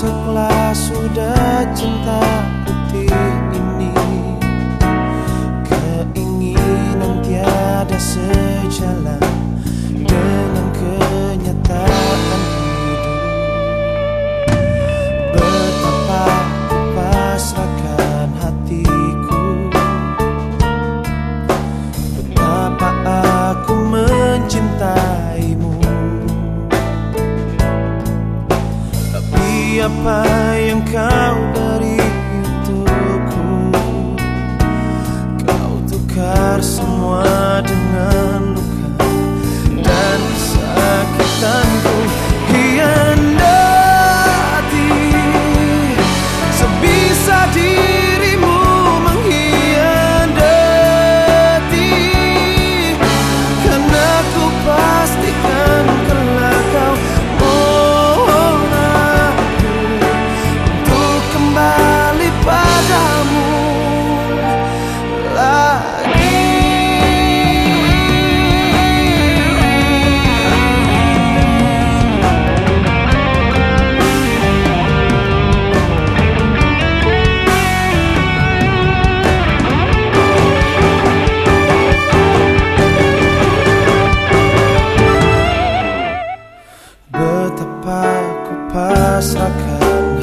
Setelah sudah cinta putih. Apa yang kau beri untukku? Kau tukar semua dengan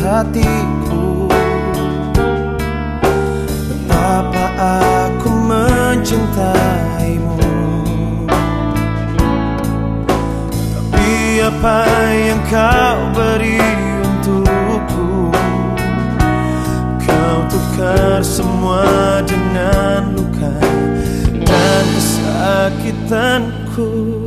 hatiku. Betapa aku mencintaimu. Tapi apa yang kau beri untukku? Kau tukar semua dengan luka Dan kesakitanku